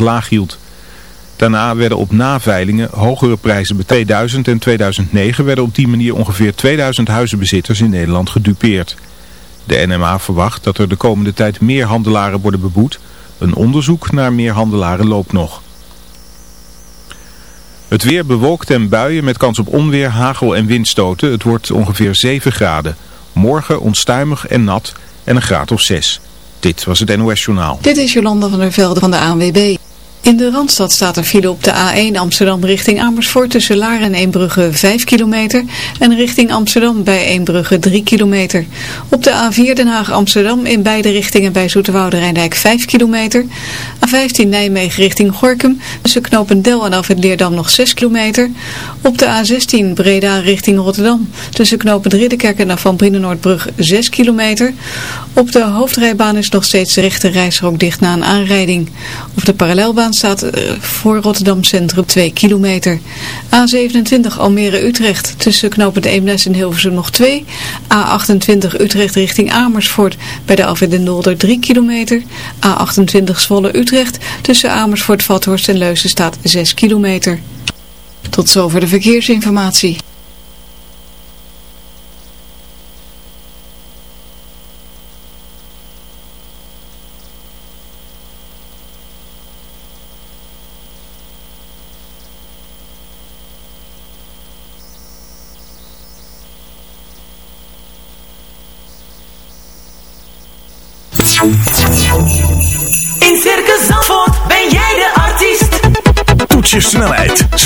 laag hield. Daarna werden op naveilingen hogere prijzen bij 2000 en 2009 werden op die manier ongeveer 2000 huizenbezitters in Nederland gedupeerd. De NMA verwacht dat er de komende tijd meer handelaren worden beboet. Een onderzoek naar meer handelaren loopt nog. Het weer bewolkt en buien met kans op onweer, hagel en windstoten. Het wordt ongeveer 7 graden. Morgen onstuimig en nat en een graad of 6. Dit was het NOS Journaal. Dit is Jolanda van der Velde van de ANWB. In de Randstad staat er file op de A1 Amsterdam richting Amersfoort tussen Laar en Eembrugge 5 kilometer en richting Amsterdam bij Eembrugge 3 kilometer. Op de A4 Den Haag Amsterdam in beide richtingen bij Zoeterwoude Rijndijk 5 kilometer. A15 Nijmegen richting Gorkum tussen Knopendel en Alfred Leerdam nog 6 kilometer. Op de A16 Breda richting Rotterdam tussen Knopend Ridderkerk en Van Brinnenoordbrug 6 kilometer. Op de hoofdrijbaan is nog steeds de rechte reisrook dicht na een aanrijding. Op de parallelbaan staat eh, voor Rotterdam Centrum 2 kilometer. A27 Almere-Utrecht tussen knooppunt Eemnes en Hilversum nog 2. A28 Utrecht richting Amersfoort bij de Alfred en Dolder 3 kilometer. A28 Zwolle-Utrecht tussen Amersfoort, Vathorst en Leusen staat 6 kilometer. Tot zover de verkeersinformatie.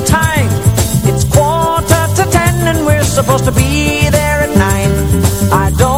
The time? It's quarter to ten and we're supposed to be there at nine. I don't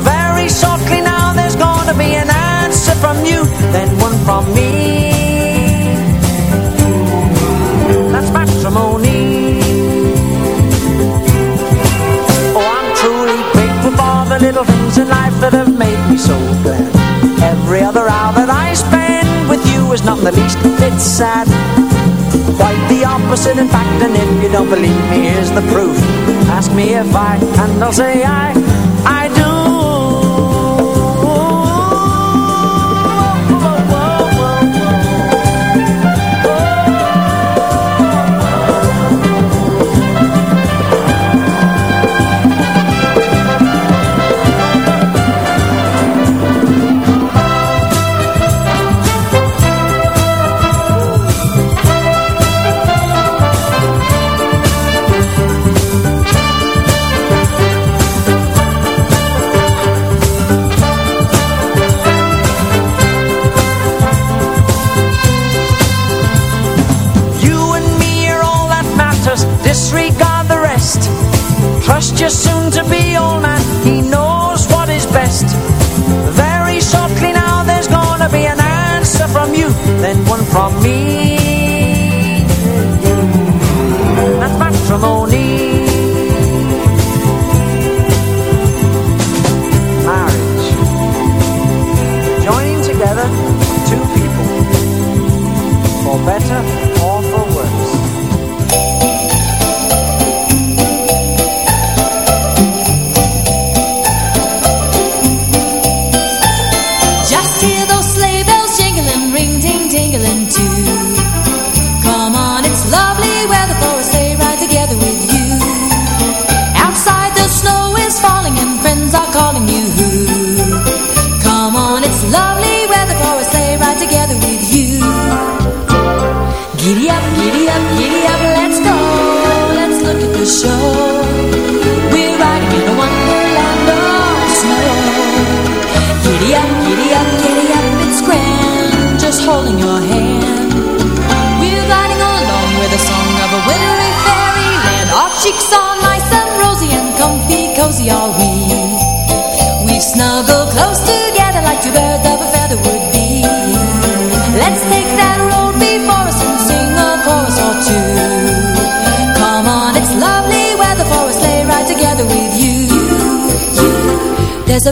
Very shortly now there's gonna be an answer from you Then one from me. That's matrimony. Oh, I'm truly grateful for the little things in life That have made me so glad. Every other hour that I spend with you Is not the least bit sad. Quite the opposite in fact And if you don't believe me, here's the proof. Ask me if I, and I'll say I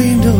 leaned know.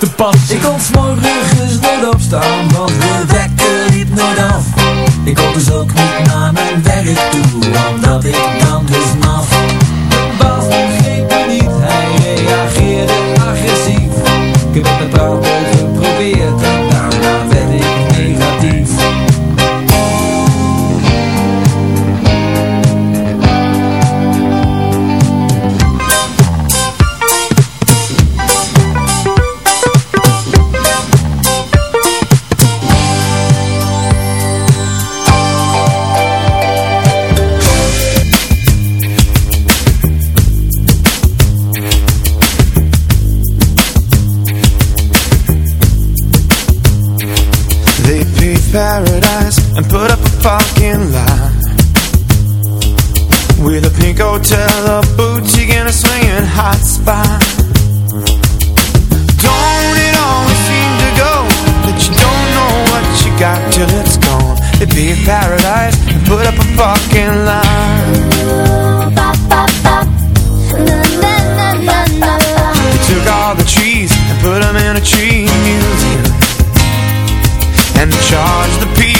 the bus it'd be paradise Put up a fucking line Ooh, ba, ba, ba. Na, na, na, na, na, na. We took all the trees and put in a tree museum And charged the people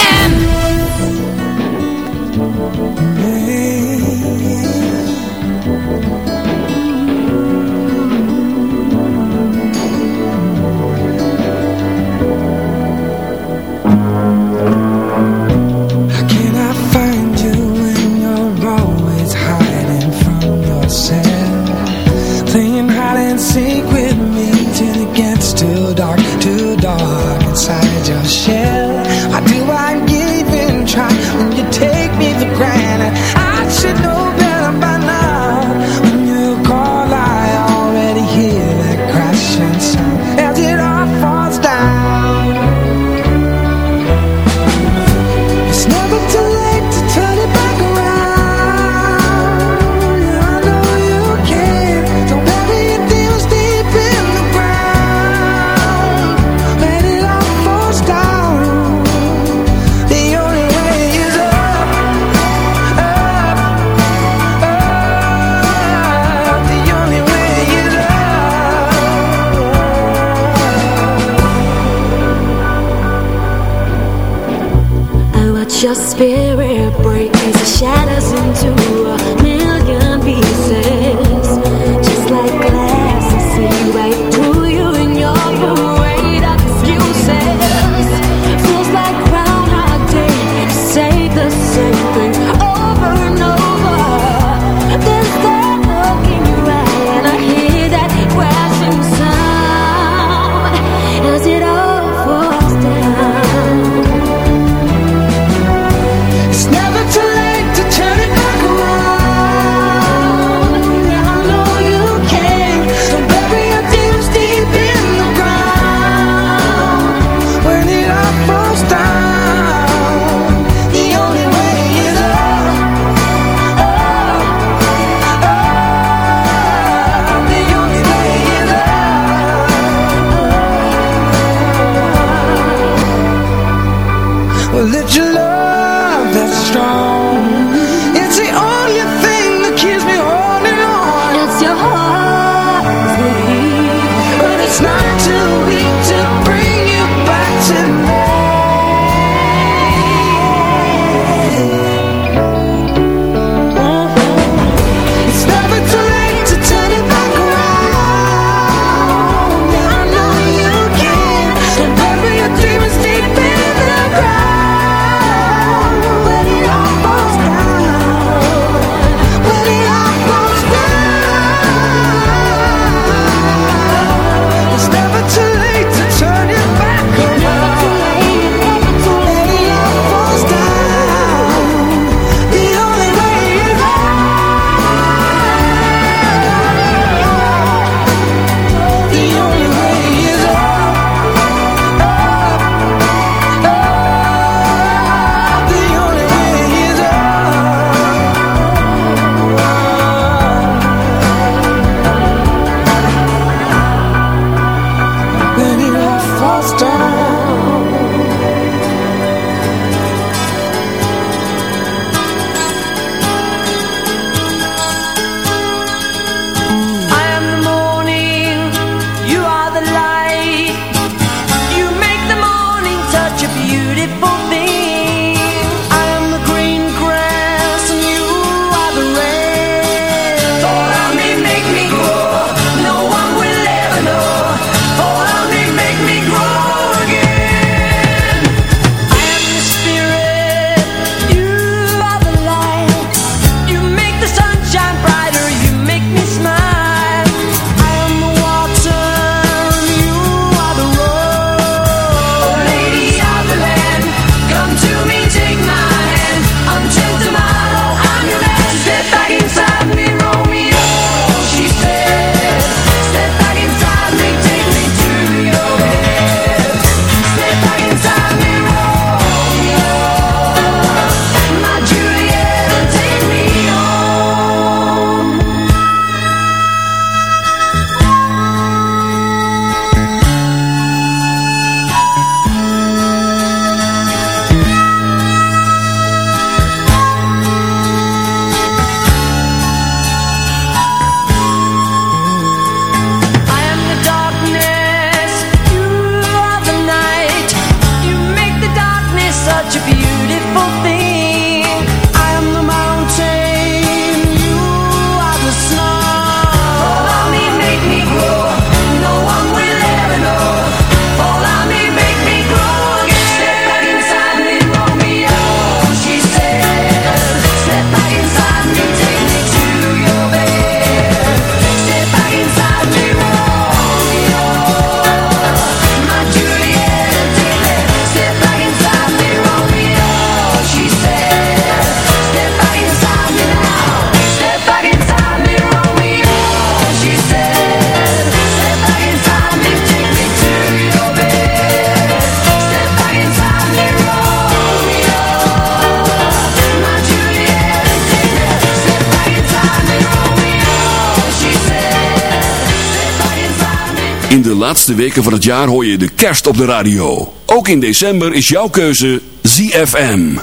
De laatste weken van het jaar hoor je de kerst op de radio. Ook in december is jouw keuze ZFM.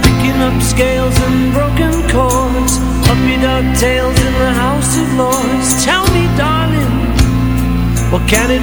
Picking up scales and broken chords. Puppy dog tails in the house of lords. Tell me darling, what can it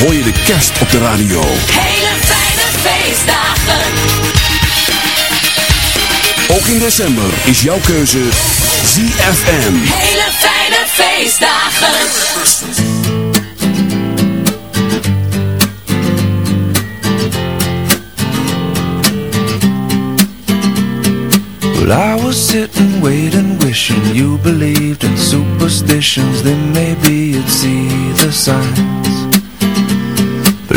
hoor je de kerst op de radio. Hele fijne feestdagen. Ook in december is jouw keuze ZFM. Hele fijne feestdagen. Well, I was sitting, waiting, wishing you believed in superstitions. Then maybe you'd see the signs.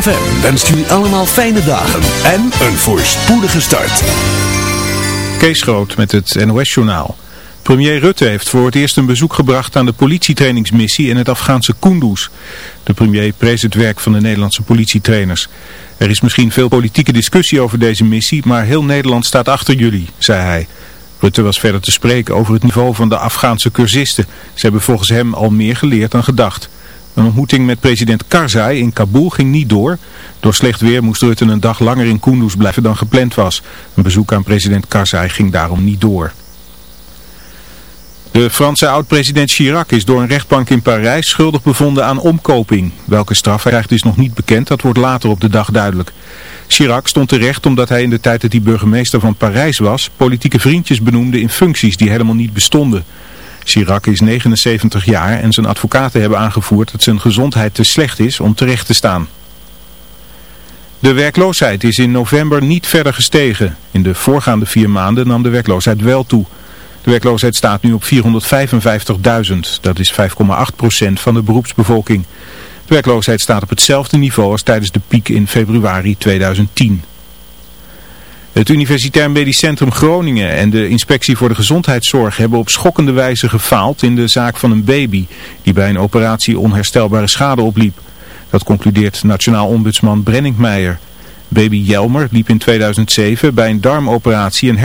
ZFM wenst jullie allemaal fijne dagen en een voorspoedige start. Kees Groot met het NOS-journaal. Premier Rutte heeft voor het eerst een bezoek gebracht aan de politietrainingsmissie in het Afghaanse Kunduz. De premier prees het werk van de Nederlandse politietrainers. Er is misschien veel politieke discussie over deze missie, maar heel Nederland staat achter jullie, zei hij. Rutte was verder te spreken over het niveau van de Afghaanse cursisten. Ze hebben volgens hem al meer geleerd dan gedacht. Een ontmoeting met president Karzai in Kabul ging niet door. Door slecht weer moest Rutte een dag langer in Kunduz blijven dan gepland was. Een bezoek aan president Karzai ging daarom niet door. De Franse oud-president Chirac is door een rechtbank in Parijs schuldig bevonden aan omkoping. Welke straf hij krijgt is nog niet bekend, dat wordt later op de dag duidelijk. Chirac stond terecht omdat hij in de tijd dat hij burgemeester van Parijs was, politieke vriendjes benoemde in functies die helemaal niet bestonden. Chirac is 79 jaar en zijn advocaten hebben aangevoerd dat zijn gezondheid te slecht is om terecht te staan. De werkloosheid is in november niet verder gestegen. In de voorgaande vier maanden nam de werkloosheid wel toe. De werkloosheid staat nu op 455.000. Dat is 5,8% van de beroepsbevolking. De werkloosheid staat op hetzelfde niveau als tijdens de piek in februari 2010. Het Universitair Medisch Centrum Groningen en de Inspectie voor de Gezondheidszorg hebben op schokkende wijze gefaald in de zaak van een baby die bij een operatie onherstelbare schade opliep. Dat concludeert Nationaal Ombudsman Brenninkmeijer. Baby Jelmer liep in 2007 bij een darmoperatie een